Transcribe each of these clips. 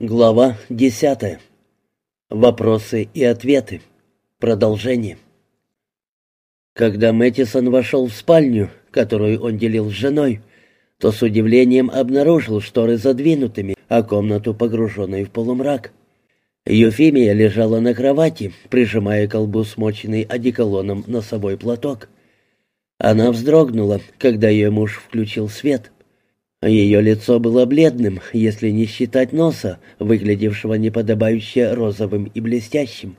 Глава десятая. Вопросы и ответы. Продолжение. Когда Мэттисон вошел в спальню, которую он делил с женой, то с удивлением обнаружил шторы задвинутыми, а комнату погруженной в полумрак. Юфимия лежала на кровати, прижимая к колбу смоченный одеколоном носовой платок. Она вздрогнула, когда ее муж включил свет — ее лицо было бледным, если не считать носа, выглядевшего неподобающе розовым и блестящим.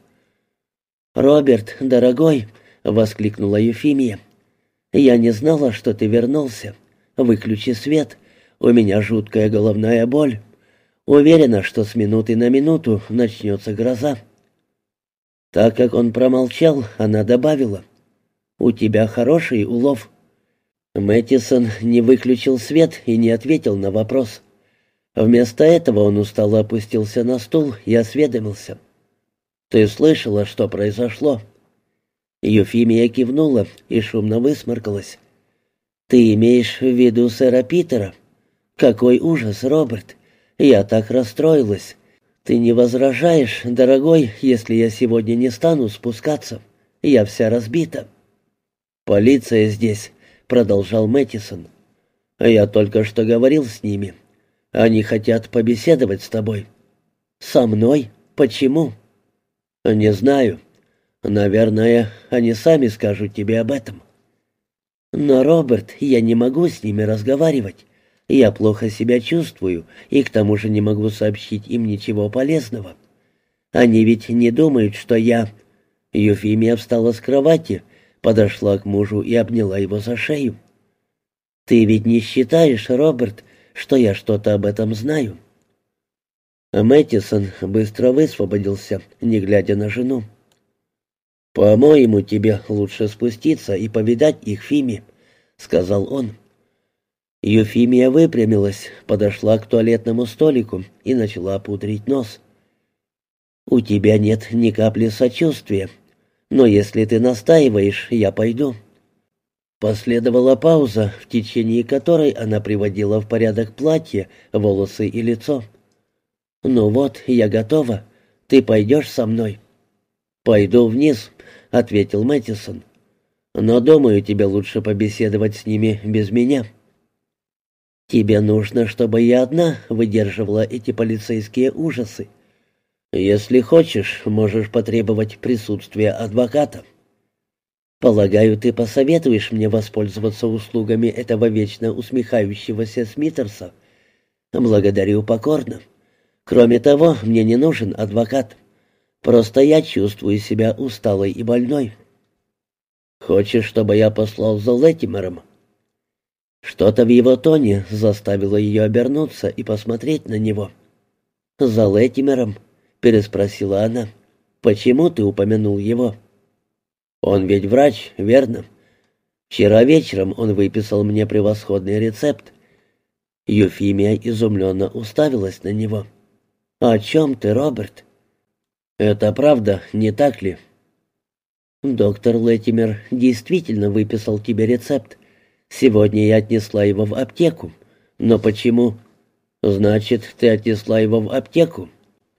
«Роберт, дорогой!» — воскликнула Ефимия. «Я не знала, что ты вернулся. Выключи свет. У меня жуткая головная боль. Уверена, что с минуты на минуту начнется гроза». Так как он промолчал, она добавила. «У тебя хороший улов». Мэттисон не выключил свет и не ответил на вопрос. Вместо этого он устало опустился на стул и осведомился. «Ты слышала, что произошло?» Юфимия кивнула и шумно высморкалась. «Ты имеешь в виду сэра Питера? Какой ужас, Роберт! Я так расстроилась. Ты не возражаешь, дорогой, если я сегодня не стану спускаться? Я вся разбита». «Полиция здесь», продолжал Мэттисон. «Я только что говорил с ними. Они хотят побеседовать с тобой». «Со мной? Почему?» «Не знаю. Наверное, они сами скажут тебе об этом». «Но, Роберт, я не могу с ними разговаривать. Я плохо себя чувствую, и к тому же не могу сообщить им ничего полезного. Они ведь не думают, что я...» Юфимия встала с кровати подошла к мужу и обняла его за шею. «Ты ведь не считаешь, Роберт, что я что-то об этом знаю?» Мэттисон быстро высвободился, не глядя на жену. «По-моему, тебе лучше спуститься и повидать их Фиме», — сказал он. Юфимия выпрямилась, подошла к туалетному столику и начала пудрить нос. «У тебя нет ни капли сочувствия», но если ты настаиваешь, я пойду». Последовала пауза, в течение которой она приводила в порядок платье, волосы и лицо. «Ну вот, я готова. Ты пойдешь со мной?» «Пойду вниз», — ответил Мэттисон. «Но, думаю, тебе лучше побеседовать с ними без меня». «Тебе нужно, чтобы я одна выдерживала эти полицейские ужасы», если хочешь, можешь потребовать присутствия адвоката. Полагаю, ты посоветуешь мне воспользоваться услугами этого вечно усмехающегося Смитерса. Благодарю покорно. Кроме того, мне не нужен адвокат. Просто я чувствую себя усталой и больной. Хочешь, чтобы я послал за Леттимером? Что-то в его тоне заставило ее обернуться и посмотреть на него. За Леттимером переспросила она. «Почему ты упомянул его?» «Он ведь врач, верно? Вчера вечером он выписал мне превосходный рецепт». Юфимия изумленно уставилась на него. «О чем ты, Роберт?» «Это правда, не так ли?» «Доктор Леттимер действительно выписал тебе рецепт. Сегодня я отнесла его в аптеку. Но почему?» «Значит, ты отнесла его в аптеку?»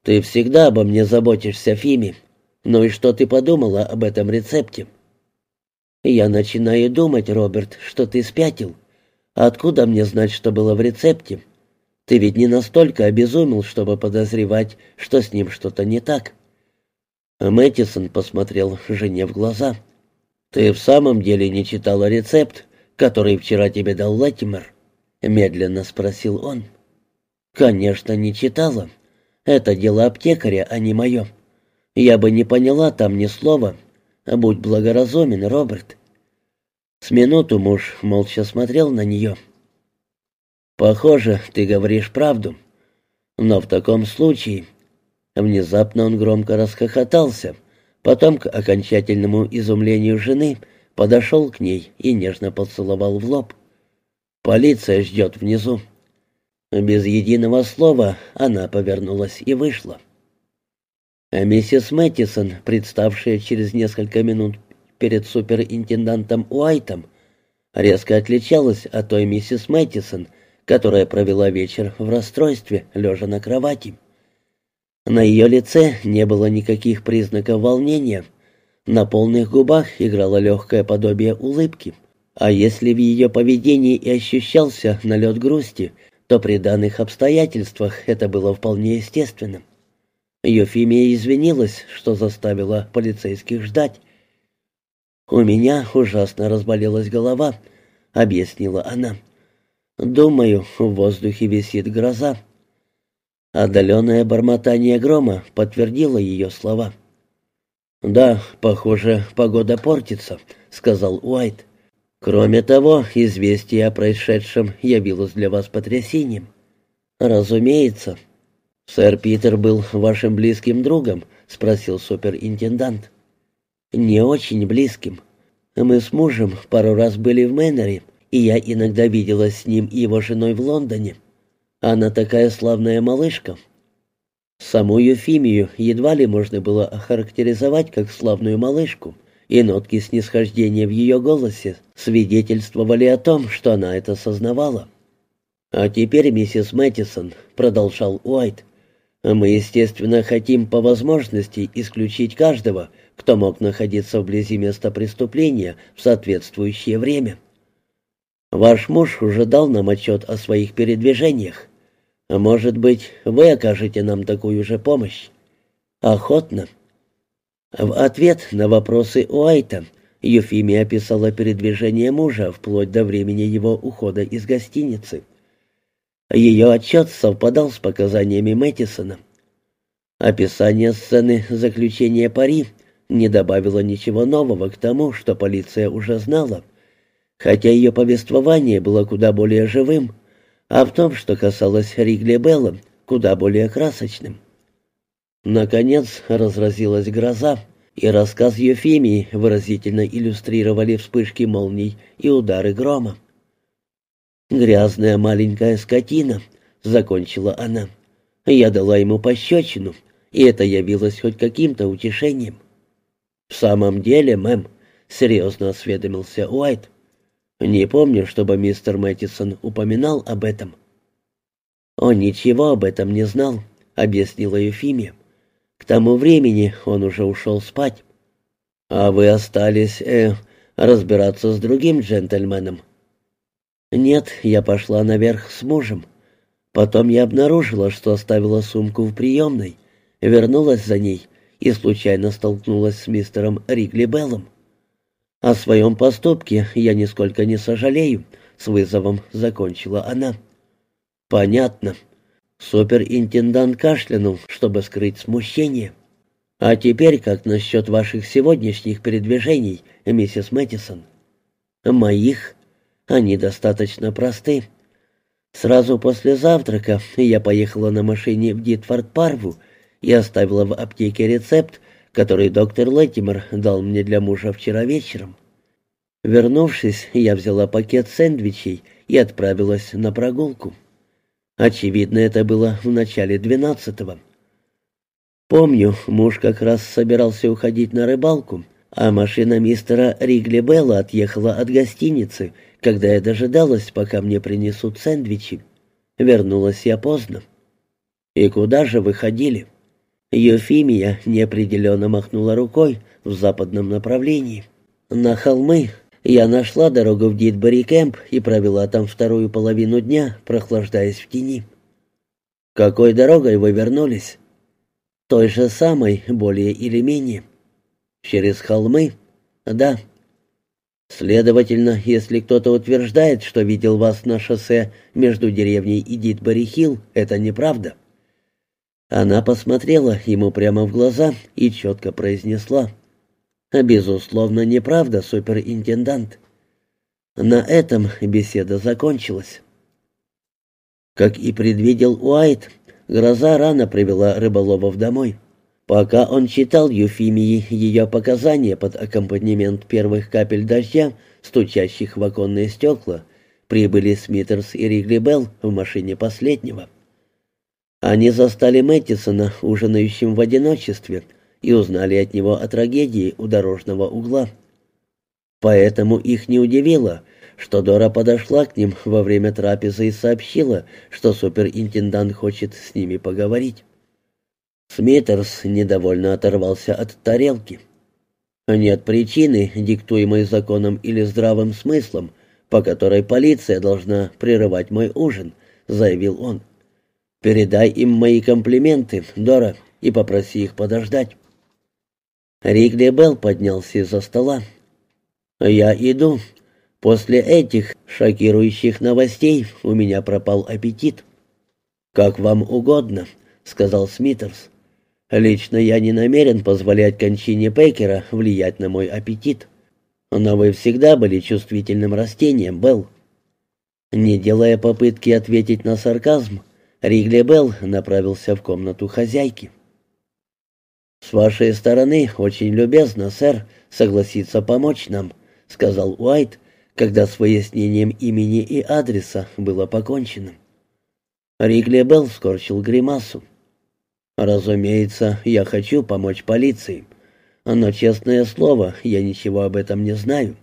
«Ты всегда обо мне заботишься, Фими. Ну и что ты подумала об этом рецепте?» «Я начинаю думать, Роберт, что ты спятил. Откуда мне знать, что было в рецепте? Ты ведь не настолько обезумел, чтобы подозревать, что с ним что-то не так». Мэттисон посмотрел жене в глаза. «Ты в самом деле не читала рецепт, который вчера тебе дал Латимер?» Медленно спросил он. «Конечно, не читала. Это дело аптекаря, а не мое. Я бы не поняла там ни слова. Будь благоразумен, Роберт». С минуту муж молча смотрел на нее. «Похоже, ты говоришь правду. Но в таком случае...» Внезапно он громко расхохотался. Потом, к окончательному изумлению жены, подошел к ней и нежно поцеловал в лоб. «Полиция ждет внизу». Без единого слова она повернулась и вышла. А миссис Мэттисон, представшая через несколько минут перед суперинтендантом Уайтом, резко отличалась от той миссис Мэттисон, которая провела вечер в расстройстве, лежа на кровати. На ее лице не было никаких признаков волнения. На полных губах играло легкое подобие улыбки. А если в ее поведении и ощущался налет грусти, то при данных обстоятельствах это было вполне естественно. Ефимия извинилась, что заставила полицейских ждать. «У меня ужасно разболелась голова», — объяснила она. «Думаю, в воздухе висит гроза». Отдаленное бормотание грома подтвердило ее слова. «Да, похоже, погода портится», — сказал Уайт. «Кроме того, известие о происшедшем явилось для вас потрясением». «Разумеется». «Сэр Питер был вашим близким другом?» — спросил суперинтендант. «Не очень близким. Мы с мужем пару раз были в Мэннере, и я иногда виделась с ним и его женой в Лондоне. Она такая славная малышка». Саму Ефимию едва ли можно было охарактеризовать как славную малышку, и нотки снисхождения в ее голосе свидетельствовали о том, что она это сознавала. «А теперь, миссис Мэттисон», — продолжал Уайт, — «мы, естественно, хотим по возможности исключить каждого, кто мог находиться вблизи места преступления в соответствующее время. Ваш муж уже дал нам отчет о своих передвижениях. Может быть, вы окажете нам такую же помощь? Охотно. В ответ на вопросы Уайта Ефимия описала передвижение мужа вплоть до времени его ухода из гостиницы. Ее отчет совпадал с показаниями Мэттисона. Описание сцены заключения пари не добавило ничего нового к тому, что полиция уже знала, хотя ее повествование было куда более живым, а в том, что касалось Ригли Белла, куда более красочным. Наконец разразилась гроза, и рассказ Ефимии выразительно иллюстрировали вспышки молний и удары грома. «Грязная маленькая скотина», — закончила она. Я дала ему пощечину, и это явилось хоть каким-то утешением. «В самом деле, мэм», — серьезно осведомился Уайт, «не помню, чтобы мистер Мэттисон упоминал об этом». «Он ничего об этом не знал», — объяснила Ефимия. К тому времени он уже ушел спать. А вы остались, э, разбираться с другим джентльменом? Нет, я пошла наверх с мужем. Потом я обнаружила, что оставила сумку в приемной, вернулась за ней и случайно столкнулась с мистером Ригли Беллом. О своем поступке я нисколько не сожалею, с вызовом закончила она. Понятно. Суперинтендант кашлянул, чтобы скрыть смущение. «А теперь как насчет ваших сегодняшних передвижений, миссис Мэттисон?» «Моих? Они достаточно просты. Сразу после завтрака я поехала на машине в Дитфорд-Парву и оставила в аптеке рецепт, который доктор Леттимер дал мне для мужа вчера вечером. Вернувшись, я взяла пакет сэндвичей и отправилась на прогулку. Очевидно, это было в начале двенадцатого. Помню, муж как раз собирался уходить на рыбалку, а машина мистера Ригли Белла отъехала от гостиницы, когда я дожидалась, пока мне принесут сэндвичи. Вернулась я поздно. «И куда же вы ходили?» Ефимия неопределенно махнула рукой в западном направлении. «На холмы, я нашла дорогу в Дитбери Кэмп и провела там вторую половину дня, прохлаждаясь в тени. Какой дорогой вы вернулись? Той же самой, более или менее. Через холмы? Да. Следовательно, если кто-то утверждает, что видел вас на шоссе между деревней и Дитбери-Хилл, это неправда. Она посмотрела ему прямо в глаза и четко произнесла — Безусловно, неправда, суперинтендант. На этом беседа закончилась. Как и предвидел Уайт, гроза рано привела рыболовов домой. Пока он читал Юфимии ее показания под аккомпанемент первых капель дождя, стучащих в оконные стекла, прибыли Смитерс и Ригли Белл в машине последнего. Они застали Мэттисона, ужинающим в одиночестве, и узнали от него о трагедии у дорожного угла. Поэтому их не удивило, что Дора подошла к ним во время трапезы и сообщила, что суперинтендант хочет с ними поговорить. Смитерс недовольно оторвался от тарелки. «Нет причины, диктуемой законом или здравым смыслом, по которой полиция должна прерывать мой ужин», — заявил он. «Передай им мои комплименты, Дора, и попроси их подождать». Ригли Белл поднялся из-за стола. «Я иду. После этих шокирующих новостей у меня пропал аппетит». «Как вам угодно», — сказал Смитерс. Лично я не намерен позволять кончине Пейкера влиять на мой аппетит. Но вы всегда были чувствительным растением, Белл. Не делая попытки ответить на сарказм, Ригли Белл направился в комнату хозяйки. «С вашей стороны очень любезно, сэр, согласиться помочь нам», — сказал Уайт, когда с выяснением имени и адреса было покончено. Ригли Белл скорчил гримасу. Разумеется, я хочу помочь полиции, но, честное слово, я ничего об этом не знаю.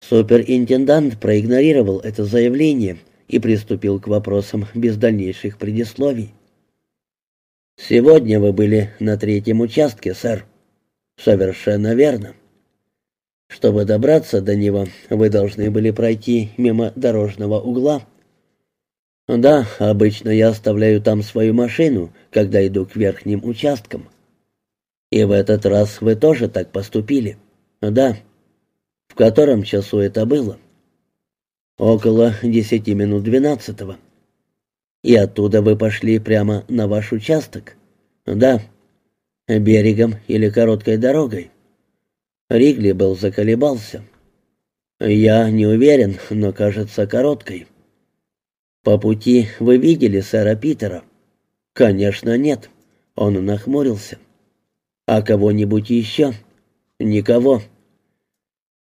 Суперинтендант проигнорировал это заявление и приступил к вопросам без дальнейших предисловий. «Сегодня вы были на третьем участке, сэр». «Совершенно верно. Чтобы добраться до него, вы должны были пройти мимо дорожного угла». «Да, обычно я оставляю там свою машину, когда иду к верхним участкам». «И в этот раз вы тоже так поступили?» «Да». «В котором часу это было?» «Около десяти минут двенадцатого». «И оттуда вы пошли прямо на ваш участок?» «Да». «Берегом или короткой дорогой?» Ригли был заколебался. «Я не уверен, но кажется короткой». «По пути вы видели сэра Питера?» «Конечно, нет». Он нахмурился. «А кого-нибудь еще?» «Никого».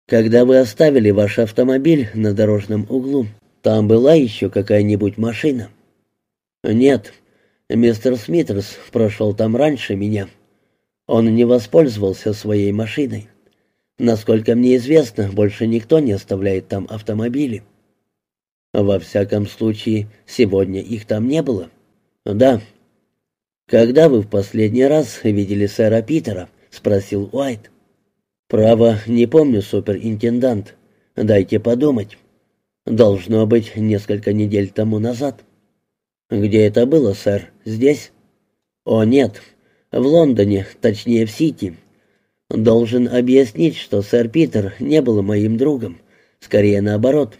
«Когда вы оставили ваш автомобиль на дорожном углу, там была еще какая-нибудь машина?» «Нет. Мистер Смитерс прошел там раньше меня. Он не воспользовался своей машиной. Насколько мне известно, больше никто не оставляет там автомобили». Во всяком случае, сегодня их там не было. Да. Когда вы в последний раз видели сэра Питера? спросил Уайт. Право, не помню, суперинтендант. Дайте подумать. Должно быть несколько недель тому назад. Где это было, сэр? Здесь? О, нет. В Лондоне, точнее в Сити. Должен объяснить, что сэр Питер не был моим другом. Скорее наоборот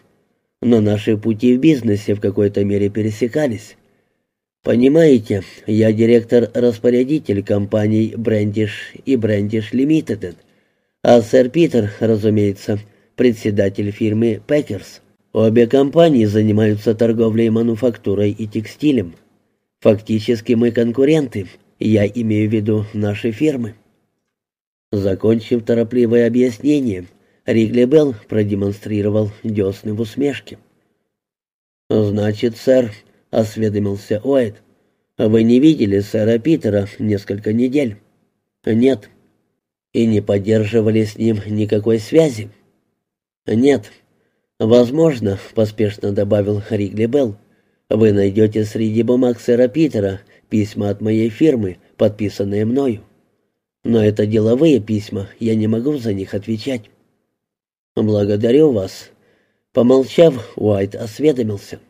но наши пути в бизнесе в какой-то мере пересекались. Понимаете, я директор-распорядитель компаний Брендиш и Брендиш Лимитед, а сэр Питер, разумеется, председатель фирмы Пекерс. Обе компании занимаются торговлей мануфактурой и текстилем. Фактически мы конкуренты, я имею в виду наши фирмы. Закончив торопливое объяснение, Ригли Белл продемонстрировал десны в усмешке. «Значит, сэр», — осведомился Уайт, — «вы не видели сэра Питера несколько недель?» «Нет». «И не поддерживали с ним никакой связи?» «Нет». «Возможно», — поспешно добавил Ригли Белл, — «вы найдете среди бумаг сэра Питера письма от моей фирмы, подписанные мною. Но это деловые письма, я не могу за них отвечать». «Благодарю вас». Помолчав, Уайт осведомился.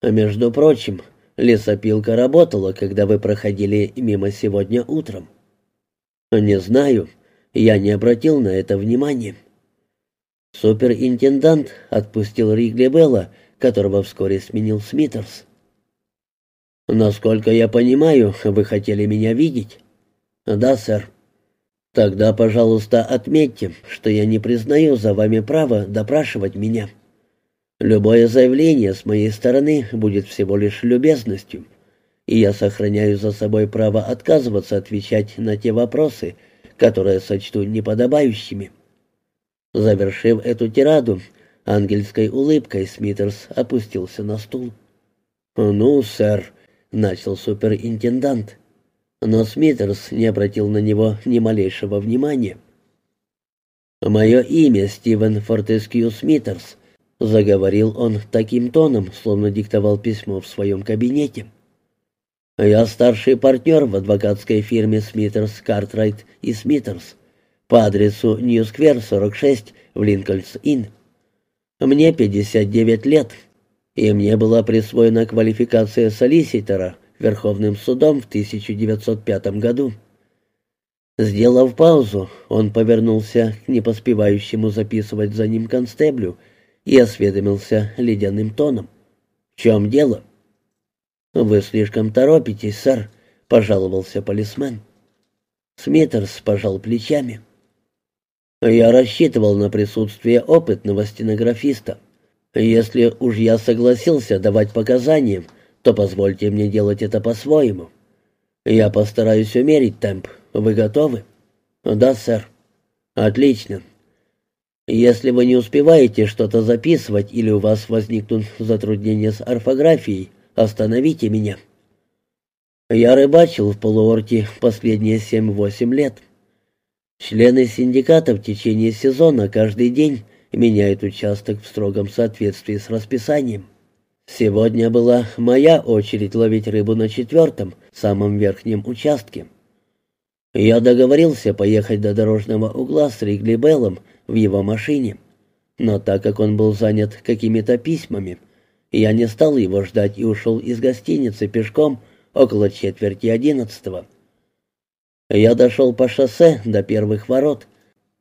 «А между прочим, лесопилка работала, когда вы проходили мимо сегодня утром». «Не знаю. Я не обратил на это внимания». Суперинтендант отпустил Ригли Белла, которого вскоре сменил Смитерс. «Насколько я понимаю, вы хотели меня видеть?» «Да, сэр». Тогда, пожалуйста, отметьте, что я не признаю за вами право допрашивать меня. Любое заявление с моей стороны будет всего лишь любезностью, и я сохраняю за собой право отказываться отвечать на те вопросы, которые сочту неподобающими. Завершив эту тираду, ангельской улыбкой Смитерс опустился на стул. «Ну, сэр», — начал суперинтендант, но Смитерс не обратил на него ни малейшего внимания. «Мое имя Стивен Фортескью Смитерс», — заговорил он таким тоном, словно диктовал письмо в своем кабинете. Я старший партнер в адвокатской фирме Смитерс, Картрайт и Смитерс по адресу Нью-сквер, 46, в Линкольнс-Инн. Мне 59 лет, и мне была присвоена квалификация солиситора Верховным судом в 1905 году. Сделав паузу, он повернулся к непоспевающему записывать за ним констеблю и осведомился ледяным тоном. «В чем дело?» «Вы слишком торопитесь, сэр», — пожаловался полисмен. Смитерс пожал плечами. «Я рассчитывал на присутствие опытного стенографиста. Если уж я согласился давать показания, то позвольте мне делать это по-своему. Я постараюсь умерить темп. Вы готовы?» «Да, сэр». «Отлично. Если вы не успеваете что-то записывать или у вас возникнут затруднения с орфографией, Остановите меня. Я рыбачил в полуорте последние семь-восемь лет. Члены синдиката в течение сезона каждый день меняют участок в строгом соответствии с расписанием. Сегодня была моя очередь ловить рыбу на четвертом, самом верхнем участке. Я договорился поехать до дорожного угла с Ригли Беллом в его машине, но так как он был занят какими-то письмами, я не стал его ждать и ушел из гостиницы пешком около четверти одиннадцатого. Я дошел по шоссе до первых ворот,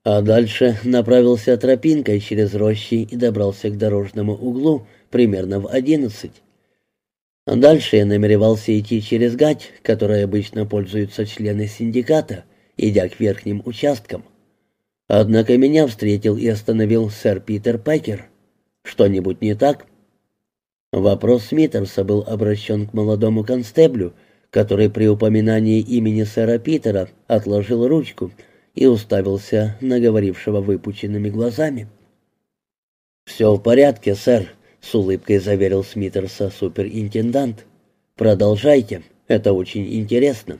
а дальше направился тропинкой через рощи и добрался к дорожному углу примерно в одиннадцать. Дальше я намеревался идти через гать, которой обычно пользуются члены синдиката, идя к верхним участкам. Однако меня встретил и остановил сэр Питер Пекер. «Что-нибудь не так?» Вопрос Смитерса был обращен к молодому констеблю, который при упоминании имени сэра Питера отложил ручку и уставился на говорившего выпученными глазами. «Все в порядке, сэр», — с улыбкой заверил Смитерса суперинтендант. «Продолжайте, это очень интересно».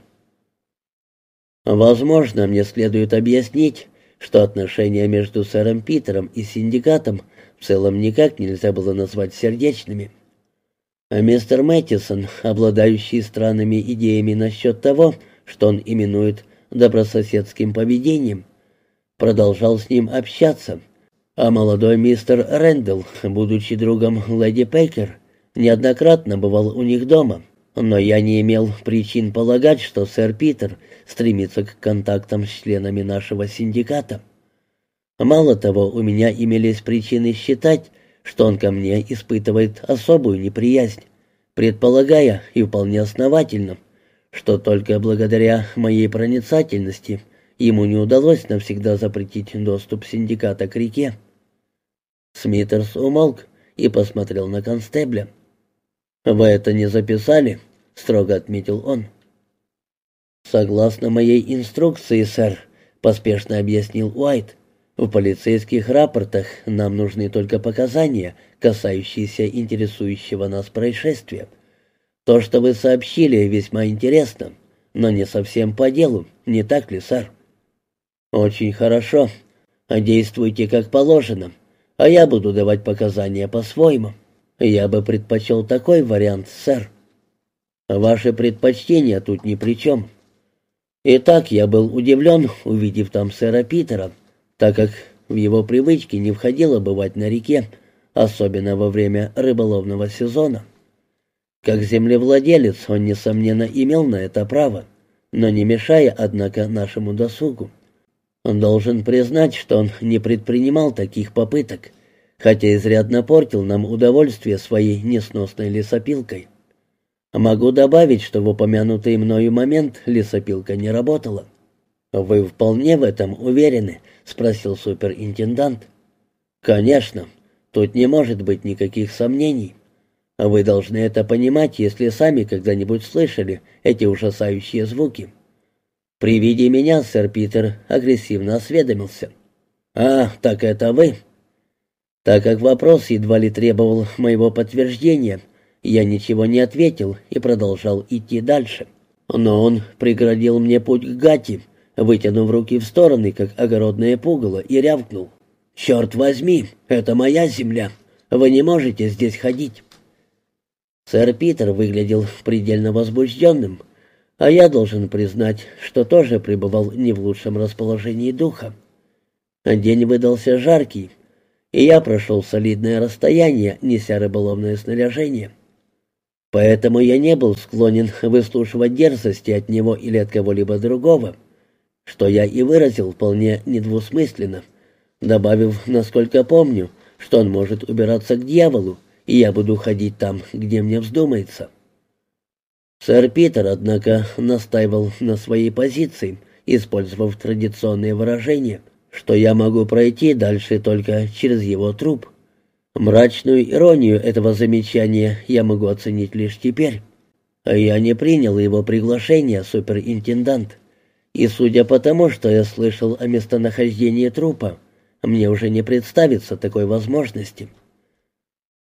«Возможно, мне следует объяснить, что отношения между сэром Питером и синдикатом в целом никак нельзя было назвать сердечными». А мистер Мэттисон, обладающий странными идеями насчет того, что он именует добрососедским поведением, продолжал с ним общаться, а молодой мистер Рэндалл, будучи другом леди Пейкер, неоднократно бывал у них дома, но я не имел причин полагать, что сэр Питер стремится к контактам с членами нашего синдиката. Мало того, у меня имелись причины считать, что он ко мне испытывает особую неприязнь, предполагая, и вполне основательно, что только благодаря моей проницательности ему не удалось навсегда запретить доступ синдиката к реке. Смитерс умолк и посмотрел на констебля. «Вы это не записали?» — строго отметил он. «Согласно моей инструкции, сэр», — поспешно объяснил Уайт, в полицейских рапортах нам нужны только показания, касающиеся интересующего нас происшествия. То, что вы сообщили, весьма интересно, но не совсем по делу, не так ли, сэр? Очень хорошо. Действуйте как положено, а я буду давать показания по-своему. Я бы предпочел такой вариант, сэр. Ваши предпочтения тут ни при чем. Итак, я был удивлен, увидев там сэра Питера, так как в его привычки не входило бывать на реке, особенно во время рыболовного сезона. Как землевладелец он, несомненно, имел на это право, но не мешая, однако, нашему досугу. Он должен признать, что он не предпринимал таких попыток, хотя изрядно портил нам удовольствие своей несносной лесопилкой. Могу добавить, что в упомянутый мною момент лесопилка не работала. «Вы вполне в этом уверены?» — спросил суперинтендант. «Конечно. Тут не может быть никаких сомнений. Вы должны это понимать, если сами когда-нибудь слышали эти ужасающие звуки». При виде меня сэр Питер агрессивно осведомился. «А, так это вы?» Так как вопрос едва ли требовал моего подтверждения, я ничего не ответил и продолжал идти дальше. Но он преградил мне путь к Гати, вытянув руки в стороны, как огородное пугало, и рявкнул. «Черт возьми, это моя земля. Вы не можете здесь ходить». Сэр Питер выглядел предельно возбужденным, а я должен признать, что тоже пребывал не в лучшем расположении духа. День выдался жаркий, и я прошел солидное расстояние, неся рыболовное снаряжение. Поэтому я не был склонен выслушивать дерзости от него или от кого-либо другого, что я и выразил вполне недвусмысленно, добавив, насколько помню, что он может убираться к дьяволу, и я буду ходить там, где мне вздумается. Сэр Питер, однако, настаивал на своей позиции, использовав традиционные выражения, что я могу пройти дальше только через его труп. Мрачную иронию этого замечания я могу оценить лишь теперь. Я не принял его приглашение, суперинтендант. И судя по тому, что я слышал о местонахождении трупа, мне уже не представится такой возможности.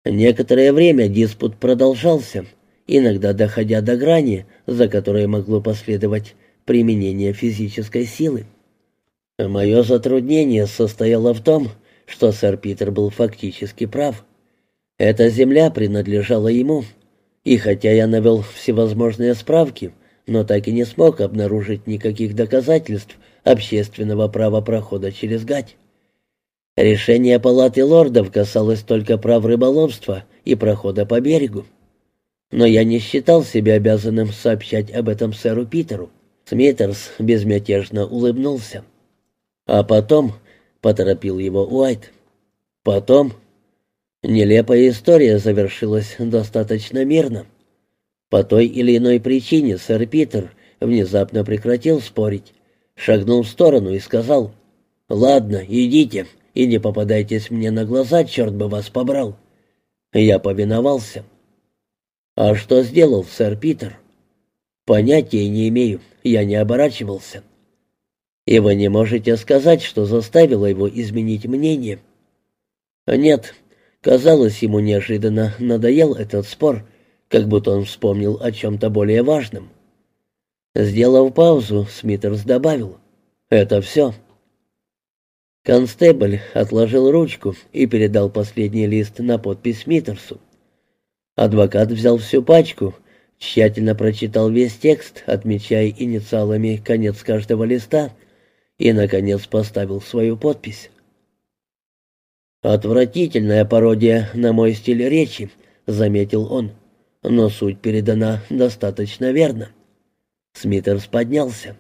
Некоторое время диспут продолжался, иногда доходя до грани, за которой могло последовать применение физической силы. Мое затруднение состояло в том, что сэр Питер был фактически прав. Эта земля принадлежала ему, и хотя я навел всевозможные справки, но так и не смог обнаружить никаких доказательств общественного права прохода через гать. Решение палаты лордов касалось только прав рыболовства и прохода по берегу. Но я не считал себя обязанным сообщать об этом сэру Питеру. Смитерс безмятежно улыбнулся. А потом — поторопил его Уайт. Потом нелепая история завершилась достаточно мирно. По той или иной причине сэр Питер внезапно прекратил спорить, шагнул в сторону и сказал, «Ладно, идите, и не попадайтесь мне на глаза, черт бы вас побрал». Я повиновался. «А что сделал сэр Питер?» «Понятия не имею, я не оборачивался». И вы не можете сказать, что заставило его изменить мнение. Нет, казалось, ему неожиданно надоел этот спор, как будто он вспомнил о чем-то более важном. Сделав паузу, Смитерс добавил «Это все». Констебль отложил ручку и передал последний лист на подпись Смитерсу. Адвокат взял всю пачку, тщательно прочитал весь текст, отмечая инициалами конец каждого листа — и, наконец, поставил свою подпись. «Отвратительная пародия на мой стиль речи», — заметил он, — «но суть передана достаточно верно». Смитерс поднялся.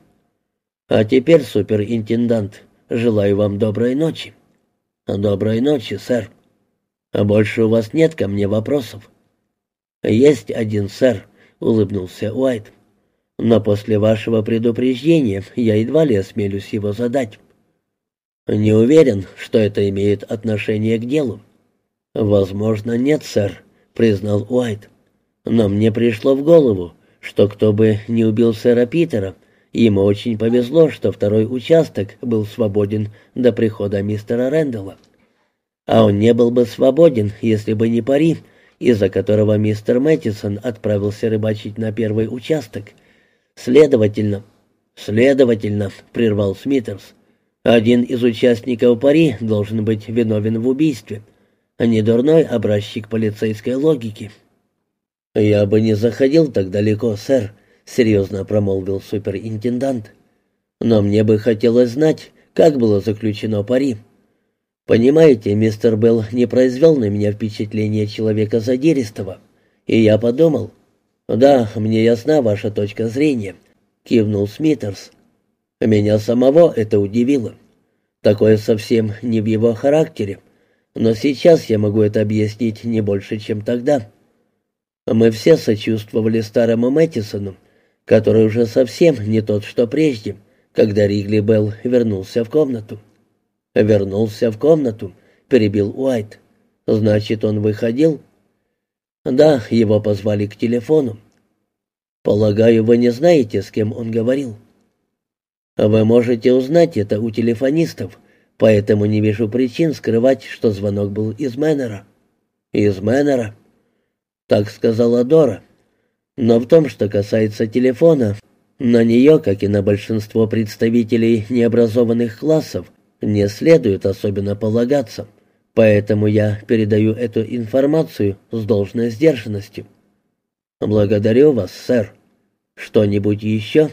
«А теперь, суперинтендант, желаю вам доброй ночи». «Доброй ночи, сэр. А больше у вас нет ко мне вопросов?» «Есть один, сэр», — улыбнулся Уайт. Но после вашего предупреждения я едва ли осмелюсь его задать. Не уверен, что это имеет отношение к делу. Возможно, нет, сэр, признал Уайт. Но мне пришло в голову, что кто бы не убил сэра Питера, ему очень повезло, что второй участок был свободен до прихода мистера Рэндалла. А он не был бы свободен, если бы не пари, из-за которого мистер Мэттисон отправился рыбачить на первый участок — Следовательно, следовательно, прервал Смитерс, один из участников пари должен быть виновен в убийстве, а не дурной образчик полицейской логики. Я бы не заходил так далеко, сэр, серьезно промолвил суперинтендант. Но мне бы хотелось знать, как было заключено пари. Понимаете, мистер Белл не произвел на меня впечатление человека задиристого, и я подумал, «Да, мне ясна ваша точка зрения», — кивнул Смитерс. «Меня самого это удивило. Такое совсем не в его характере, но сейчас я могу это объяснить не больше, чем тогда. Мы все сочувствовали старому Мэттисону, который уже совсем не тот, что прежде, когда Ригли Белл вернулся в комнату». «Вернулся в комнату», — перебил Уайт. «Значит, он выходил?» «Да, его позвали к телефону». «Полагаю, вы не знаете, с кем он говорил?» «Вы можете узнать это у телефонистов, поэтому не вижу причин скрывать, что звонок был из Мэннера». «Из Мэннера?» Так сказала Дора. Но в том, что касается телефона, на нее, как и на большинство представителей необразованных классов, не следует особенно полагаться. Поэтому я передаю эту информацию с должной сдержанностью. Благодарю вас, сэр. Что-нибудь еще?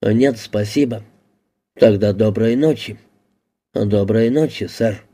Нет, спасибо. Тогда доброй ночи. Доброй ночи, сэр.